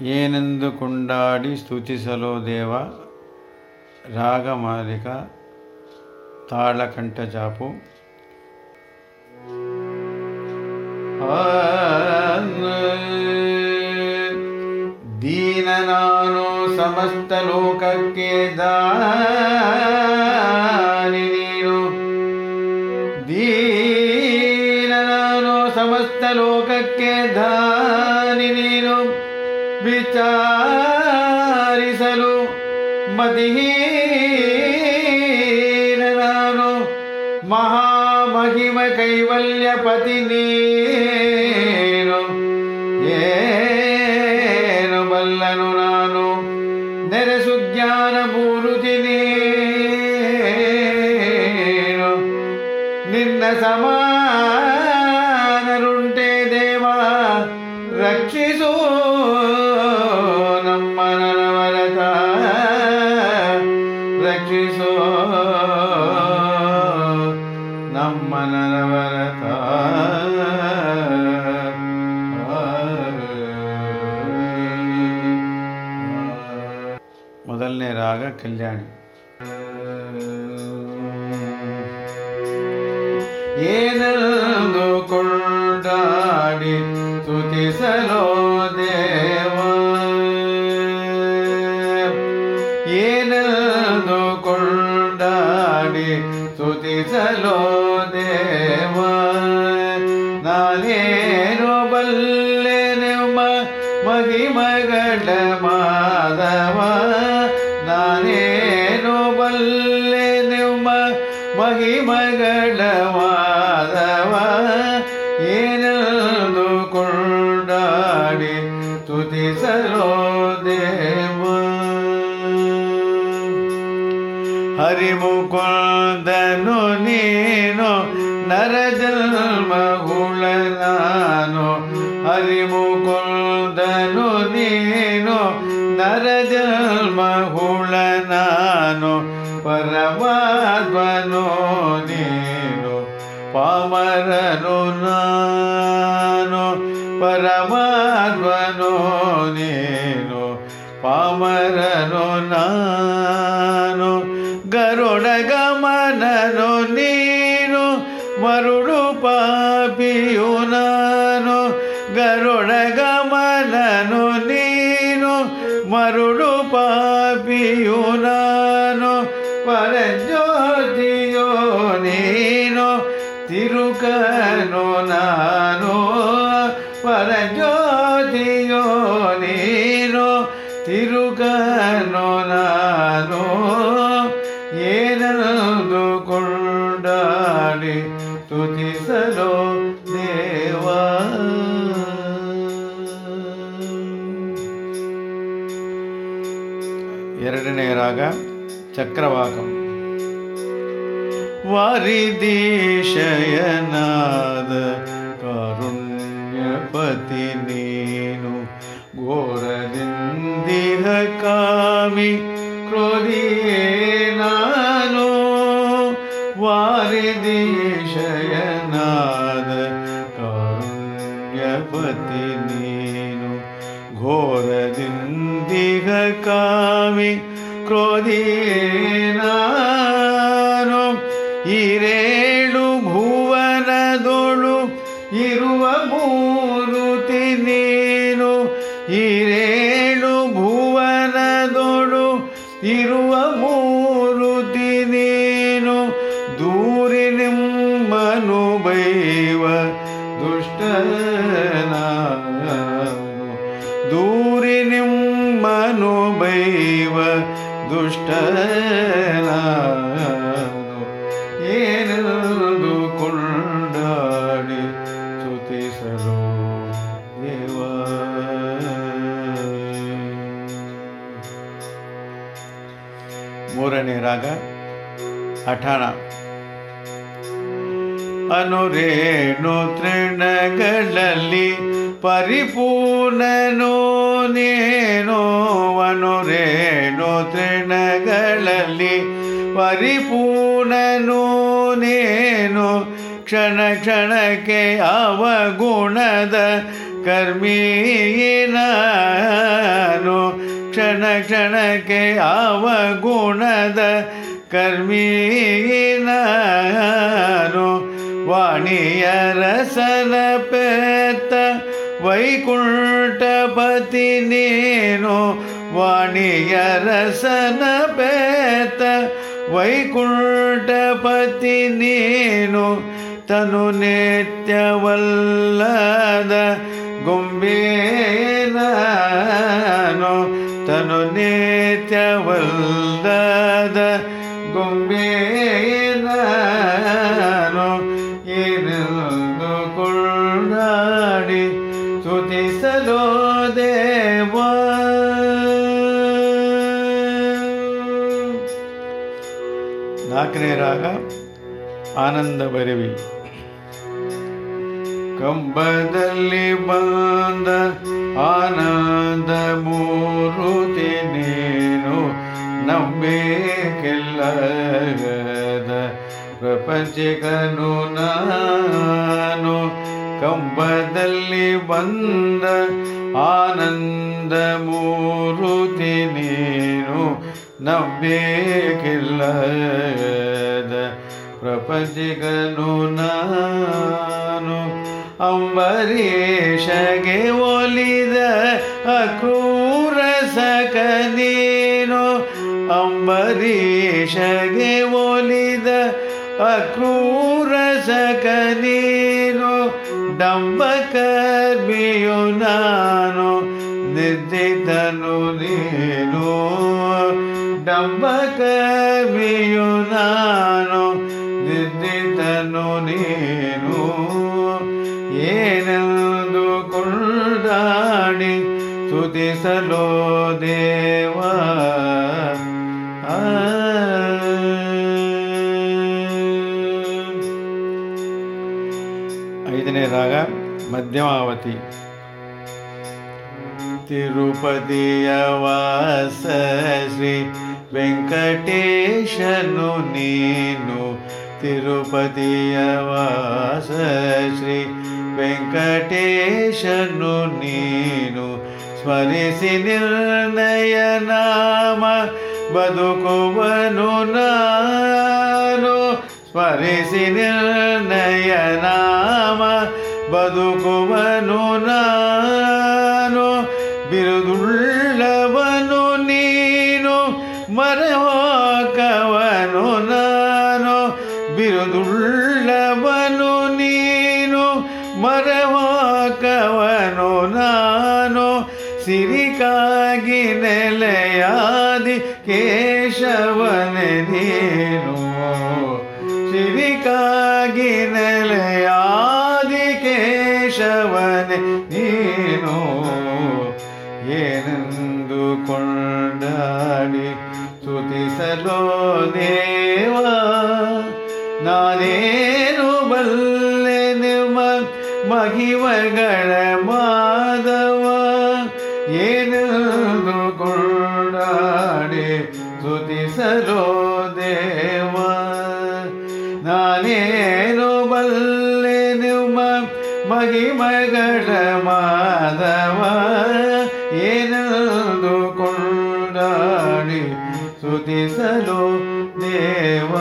ಏನೆಂದು ಕೊಂಡಾಡಿ ಸ್ತುತಿಸಲೋ ದೇವ ರಾಗಮಾಲಿಕ ತಾಳಕಂಠ ಚಾಪು ದೀನ ನಾನು ಸಮಸ್ತ ಲೋಕಕ್ಕೆ ದಾನಿ ಮತಿಹೀನ ನಾನು ಮಹಾಮಹಿಮ ಕೈವಲ್ಯ ಪತಿ ನೀನು. ಏನು ಬಲ್ಲನು ನಾನು? ನೆರೆಸು ಜ್ಞಾನ ಮೂರುತಿ ನೀನು. ನಿನ್ನ ಸಮಾನರುಂಟೆ ಮೊದಲನೇ ರಾಗ ಕಲ್ಯಾಣಿ ಏನೆಂದು ಕೊಂಡಾಡಿ ಸ್ತುತಿಸಲೋ ದೇವ ಏನೆಂದು ಕೊಂಡಾಡಿ ಸ್ತುತಿಸಲೋ ದೇವ ನಾನೇನು ಬಲ್ಲೆ ನಿಮ್ಮ ಮಹಿಮಗಳ ಮಾಧವ ತುತಿಸಲೋ ದೇವ. ಹರಿಮುಕೊಂದನು ನೀನು, ನರಜನ್ಮ ಹುಳ ನಾನು ಹರಿಮುಕೊಂದನು ನೀನು, ನರಜನ್ಮ ಹುಳ ನಾನು ಪರಮಾತ್ಮನು ನೀನು, ಪಾಮರನು ನಾನು ಪರಮಾತ್ಮನು ನೀನು ಪಾಮರನು ನಾನು, ಗರುಡ ಗಮನನು ನೀನು ಮರುಳು ಪಾಪಿಯು ನಾನು, ಗರುಡ ಗಮನನು ನೀನು ಮರುಳು ಪಾಪಿಯು ನಾನು. ಕೊಂಡಾಡಿ ತುತಿಸಲು ದೇವ. ಎರಡನೇ ರಾಗ ಚಕ್ರವಾಕಂ ವಾರಿದೀಶಯನಾದ ವಾರಿದೀಶಯನಾದ ಕಾಮ್ಯಪತಿ ನೀನು ಘೋರದಿಂದಿಹ ಕಾಮಿ ಕ್ರೋಧಿಯೇ ನಾನು ಹಿರೇಳು ಭುವನದೊಳು ಇರುವ ಮೂರುತಿ ನೀನು ಹಿರೇಳು ಭುವನದೊಳು ಇರುವ ನಿಮ್ಮನು ಬೈವ ದುಷ್ಟನಾನು ಏನೆಂದು ಮೂರನೇ ರಾಗ ಅಠಾಣ. ಅನುರೇಣು ತೃಣಗಳಲ್ಲಿ ಪರಿಪೂರ್ಣನು ನೇನೋ. ಅನುರೇಣು ತೃಣಗಳಲ್ಲಿ ಪರಿಪೂರ್ಣನು ನೇನು. ಕ್ಷಣ ಕ್ಷಣಕ್ಕೆ ಅವಗುಣದ ಕರ್ಮೀನಾನು. ಕ್ಷಣ ಕ್ಷಣಕ್ಕೆ ಅವಗುಣದ ಗುಣದ ಕರ್ಮೀನಾನು ಪೇತ ವೈಕುಂಠಪತಿ ನೀನು ವಾಣಿಯರಸನ ಪೇತ ವೈಕುಂಠಪತಿ ನೀನು ತನು ನಿತ್ಯವಲ್ಲದ ಗೊಂಬೇನಾನು ತನು ನಿತ್ಯವಲ್ಲದ ನಾಲ್ಕನೇ ರಾಗ ಆನಂದ ಬರವಿ. ಕಂಬದಲ್ಲಿ ಬಂದ ಆನಂದ ಮೂರುತಿ ನೀನು ನಂಬೇಕೆಲ್ಲದ ಪ್ರಪಂಚಿಕನು ನಾನು. ಕಂಬದಲ್ಲಿ ಬಂದ ಆನಂದ ಮೂರುತಿ ನೀನು ನಂಬೇಕಿಲ್ಲದ ಪ್ರಪಂಚಿಗನು ನಾನು. ಅಂಬರೀಷಗೆ ಒಲಿದ ಅಕ್ರೂರ ಸಕ ನೀನು. ಅಂಬರೀಷಗೆ ಒಲಿದ ಅಕ್ರೂರ ಸಕ ನೀನು. ಡಂಬಕರ್ಮಿಯು ನಾನು ನಿರ್ದಿತನು ನೀನು. ಡಂಬಕರ್ಮಿಯು ನಾನು ನಿರ್ದಿತನು ನೀನು. ಏನೆಂದು ಕೊಂಡಾಡಿ ಸುತಿಸಲು ದೇವ? ಐದನೇ ರಾಗ ಮಧ್ಯಮಾವತಿ. ತಿರುಪತಿಯ ವಾಸ ಶ್ರೀ ವೆಂಕಟೇಶನು ನೀನು. तिरुपतिवास श्री नाम स्परिशि नानु स्मरिसि निर्णय नाम बधुकु नानु ನೀನು ಮರವಾಕವನು ನಾನು ಸಿರಿಕಾಗಿ ನೆಲೆಯಾದಿ ಕೇಶವನೆ ನೀನು. ಸಿರಿಕಾಗಿ ನೆಲೆಯಾದಿ ಕೇಶವನೆ ನೀನು. ಏನೆಂದು ಕೊಂಡಾಡಿ ಸ್ತುತಿಸಲೋ ದೇವ, ನಾನೇನು ಬಲ್ಲೆ ಮಹಿಮಗಳ ಮಾಧವ, ಏನೆಂದು ಕೊಂಡಾಡಿ ಸ್ತುತಿಸಲೋ ದೇವ. ನಾನೇನು ಬಲ್ಲೆ ನಿಮ್ಮ ಮಹಿಮಗಳ ಮಾಧವ, ಏನೆಂದು ಕೊಂಡಾಡಿ ಸುತಿಸಲು ದೇವ.